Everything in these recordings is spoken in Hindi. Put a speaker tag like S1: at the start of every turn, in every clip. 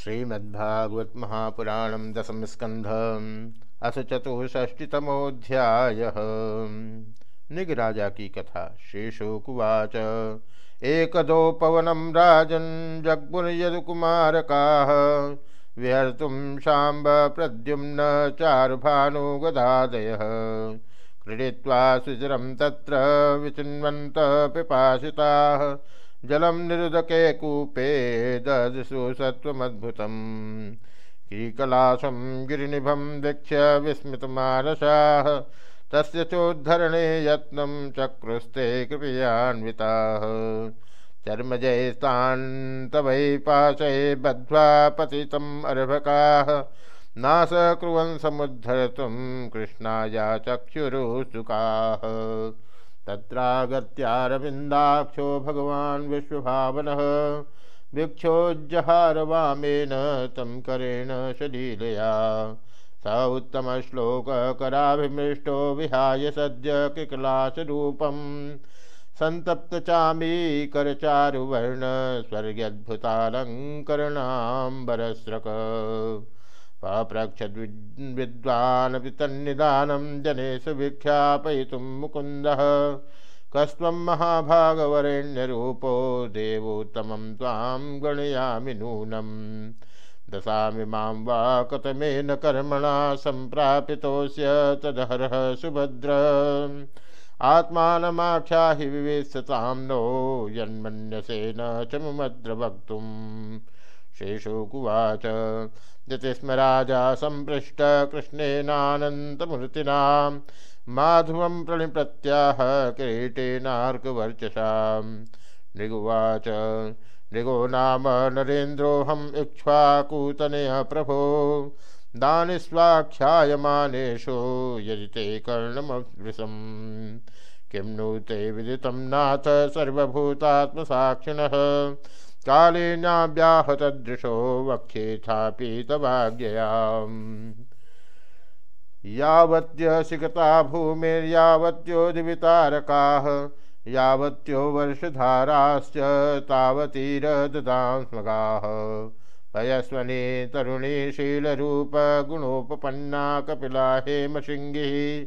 S1: श्रीमद्भागवत महापुराण दशम स्कंध अथ चतुष्षष्टितमोध्याय निगराजा की कथा शेषोकुवाच एकदो पवनम राजन जग्मुर्यदुकुमारका विहर्तुं शाम्ब प्रद्युम्न चारुभानुगदादय। क्रीडित्वा सुचिरं तत्र विचिन्वन्त पिपासिताः। जलम निरुदके कूपे ददसु सत्वमद्भुतम् कीकलाशं गिरिनिभं वीक्ष्य विस्मितमानसाः। तस्य चोद्धरणे यत्नं चक्रुस्ते कृपयान्विताः। चर्मजयस्तान् तवै पाशै बद्ध्वा पतितम् अर्भकाः। नासकुर्वन् समुद्धर्तुं कृष्णाया चक्षुरुसुकाः तत्रागत्यारविन्दाक्षो भगवान् विश्वभावनः भिक्षोज्जहार वामेन तं करेण सलीलया स उत्तमश्लोककराभिमृष्टो विहाय सद्य किकलाशरूपम् सन्तप्तचामीकरचारुवर्ण स्वर्ग्यद्भुतालङ्करणाम्बरस्रक। पप्रक्षद्विद्वानपि तन्निदानं जनेषु विख्यापयितुं मुकुन्दः कस्त्वं महाभागवरेण्यरूपो देवोत्तमं त्वां गणयामि नूनम् दशामि माँ वा कर्मणा सम्प्रापितोऽस्य तदहरः सुभद्र। आत्मानमाख्याहि विवेशतां नो यन्मन्यसेन च मुमद्र शेषोकुवाच यतिस्म राजा सम्पृष्ट कृष्णेनानन्तमूर्तिना माधुवं प्रणिप्रत्याह किरीटेनार्कवर्चसा नृगुवाच, नृगो नाम नरेन्द्रोऽहम् इक्ष्वाकूतनय प्रभो दानिस्वाख्यायमानेषु यदि ते कर्णमवृशम् किं नु ते विदितं नाथ सर्वभूतात्मसाक्षिणः? कालेनाव्याहतदृशो वक्ष्येथापि तवाज्ञयाम्। यावत्यसिगता भूमिर्यावत्योदिवितारकाः, यावत्यो वर्षधाराश्च तावतीरददां स्मगाः पयस्वने तरुणी शीलरूपगुणोपपन्ना कपिला हेमशृङ्गिः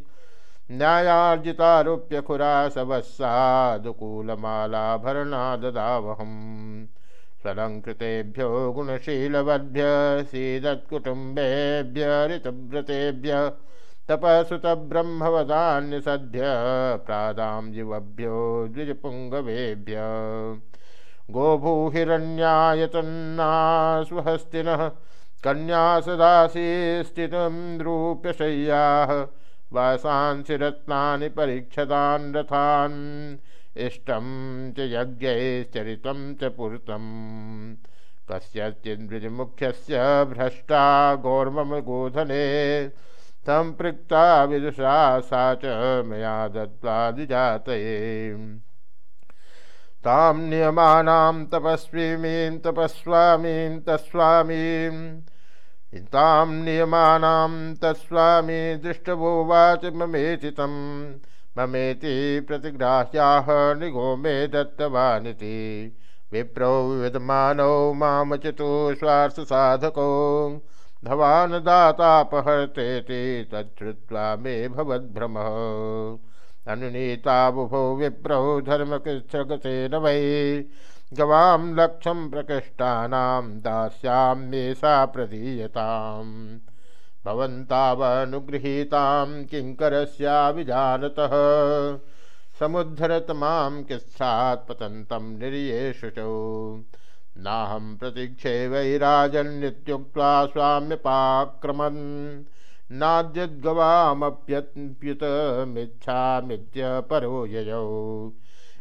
S1: न्यायार्जितारूप्य खुरा सवस्सादुकूलमालाभरणा ददावहम् स्वलङ्कृतेभ्यो गुणशीलवद्भ्य, सीदत्कुटुम्बेभ्य, ऋतव्रतेभ्य, तपसुतब्रह्मवदान्यसद्भ्य प्रादां युवभ्यो द्विजपुङ्गवेभ्य। गोभूहिरण्यायतन्नास्वहस्तिनः कन्या सदासी स्थितं रूप्यशय्याः वासांसि रत्नानि परीक्षतान् रथान्। इष्टं च यज्ञैश्चरितं च पुरतं कस्यचिद्विजमुख्यस्य भ्रष्टा गौर्ममगोधने सम्पृक्ता विदुषा सा च मया दत्त्वा द्विजातये तां नियमानां तपस्वीमीं तपस्वामीं तस्वामीं तां नियमानां तस्वामी दृष्टवोवाच तम् ममेति प्रतिग्राह्याः निगो मे दत्तवानिति। विप्रौ विद्यमानौ मामचितो स्वार्थसाधको। भवान् दातापहर्तेति तच्छ्रुत्वा मे भवद्भ्रमः। अनुनीताबुभौ विप्रौ धर्मकृच्छगतेन वै। गवां लक्ष्यं प्रकृष्टानां दास्यां सा प्रदीयताम्। भवन्तावनुगृहीतां किङ्करस्याभिजानतः समुद्धरत माँ किस्सात् पतन्तं निर्येषु च नाहं प्रतीक्षे वैराजन्नित्युक्त्वा स्वाम्यपाक्रमन्। नाद्यद्गवामप्यप्युतमिच्छामित्यपरो ययौ।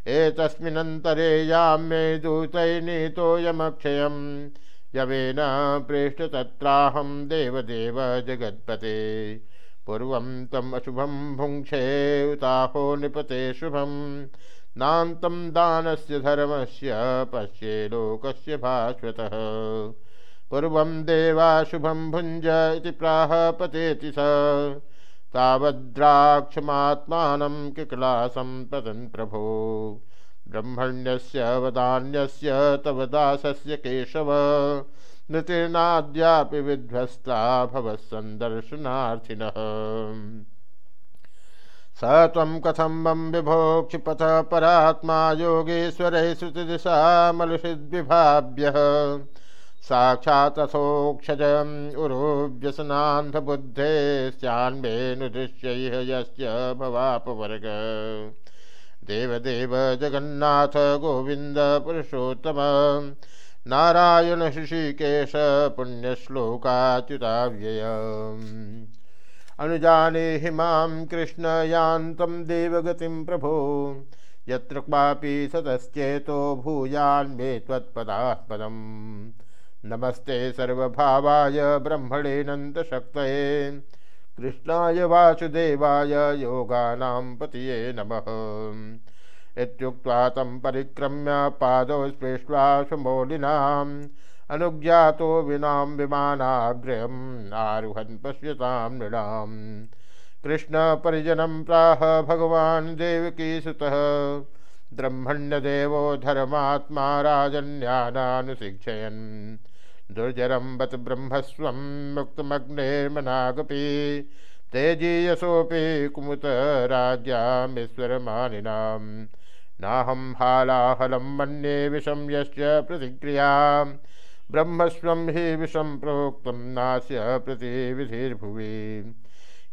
S1: एतस्मिन्नन्तरे याम्ये दूतैनीतोऽयमक्षयम् यवेन प्रेष्ठ तत्राहं देवदेव जगत्पते पूर्वं तम् अशुभं भुङ्क्षे उताहो निपते शुभं नान्तं दानस्य धर्मस्य, पश्ये लोकस्य भास्वतः। पूर्वं देवाशुभं भुञ्ज इति प्राह पतेति स। तावद्राक्षमात्मानं किकलासं पतन् प्रभो। ब्रह्मण्यस्य, वदान्यस्य, तव दासस्य केशव। नृतिर्नाद्यापि विध्वस्ता भवत्सन्दर्शनार्थिनः स त्वं कथं मम विभोक्षिपथ परात्मा योगेश्वरैः श्रुतिदिशामलुषिद्विभाव्यः। साक्षात्थोक्षजम् उरुव्यसनान्धबुद्धे स्यान्मेनुदृश्यैः यस्य भवापवर्ग। देवदेव जगन्नाथ गोविन्द पुरुषोत्तम। नारायण ऋषिकेश पुण्यश्लोकाच्युताव्यय अनुजाने हिमां कृष्ण यान्तं देवगतिं प्रभो। यत्र क्वापि सतश्चेतो भूयान्मे त्वत्पदात्पदम् नमस्ते सर्वभावाय ब्रह्मणेऽनन्तशक्तये कृष्णाय वासुदेवाय योगानां पतये नमः। इत्युक्त्वा तं परिक्रम्य पादौ स्पृष्ट्वा सुमौलिनाम्। अनुज्ञातो विनां विमानाग्रयम् आरुहन् पश्यतां नृणाम्। कृष्णपरिजनं प्राह भगवान् देवकीसुतः ब्रह्मण्यदेवो धर्मात्मा राजन्यानानुशिक्षयन् दुर्जरं बत ब्रह्मस्वं मुक्तमग्नेर्मनागपि तेजीयसोऽपि कुमुतराज्यामीश्वरमानिनां नाहं हालाहलं मन्ये विषं यश्च प्रतिक्रिया ब्रह्मस्वं हि विषं प्रोक्तं नास्य प्रतिविधिर्भुवि।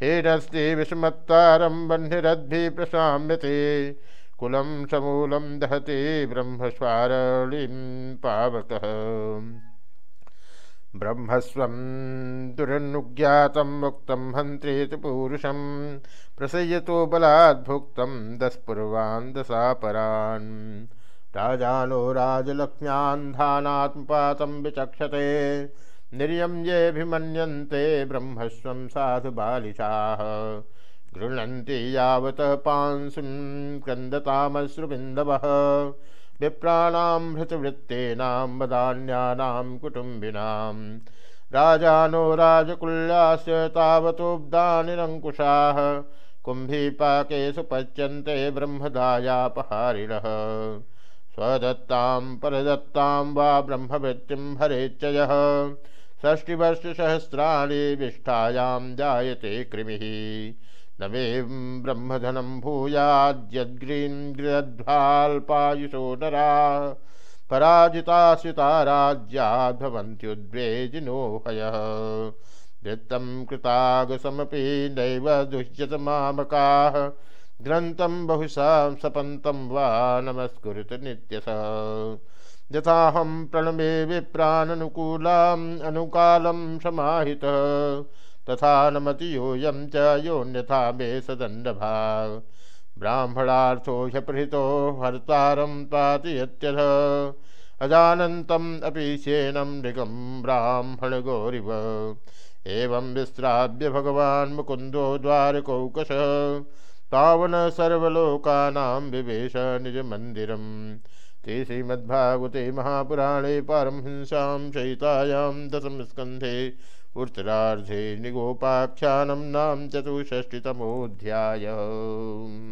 S1: हेनस्ति विषमत्तारं बह्निरद्भिः प्रशाम्यते। कुलं समूलं दहति ब्रह्मस्वारलिं पावकः। ब्रह्मस्वं दुरनुज्ञातं मुक्तं हन्त्रेति पूरुषं प्रसय्यतो बलाद्भुक्तं दशपूर्वान् दशापरान्। राजानो राजलक्ष्म्यान्धानात्मपातं विचक्षते निर्यं येऽभिमन्यन्ते ब्रह्मस्वं साधु बालिशाः। गृह्णन्ति यावत् पांसुं क्रन्दतामश्रुबिन्दवः विप्राणां हृतवृत्तेनां, वदान्यानां कुटुम्बिनां। राजानो राजकुल्यास्य तावतोब्दानिरङ्कुशाः कुम्भीपाकेषु पच्यन्ते ब्रह्मदायापहारिणः। स्वदत्तां, परदत्तां वा ब्रह्मवृत्तिं भरेच्च यः षष्टिवर्षसहस्राणि विष्ठायां जायते कृमिः। न मे ब्रह्मधनं भूयाद्यद्ग्रीन्द्रध्वाल्पायुषो नरा। पराजिताश्रिता राज्याद्भवन्त्युद्वेजिनो हयः वृत्तं कृतागसमपि नैव दुह्यत मामकाः ग्रन्थं बहुशा सपन्तं वा नमस्कुरुत नित्यश। यथाहं प्रणमे विप्राननुकूलाम्, अनुकालं समाहितः। तथा नमति योऽयं च योऽन्यथा मे सदण्डभाग। ब्राह्मणार्थो ह्यपहृतो हर्तारं पाति यत्यथ अजानन्तम् अपि शेनं नृगं ब्राह्मणगौरिव। एवं विस्राव्य भगवान् मुकुन्दो द्वारकौकशः। तावन सर्वलोकानां विवेश निजमन्दिरम्। ते श्रीमद्भागवते महापुराणे पारमहिंसां चयितायां दशमस्कन्धे उत्तरार्धे निगोपाख्यानं नाम चतुष्षष्टितमोऽध्याय।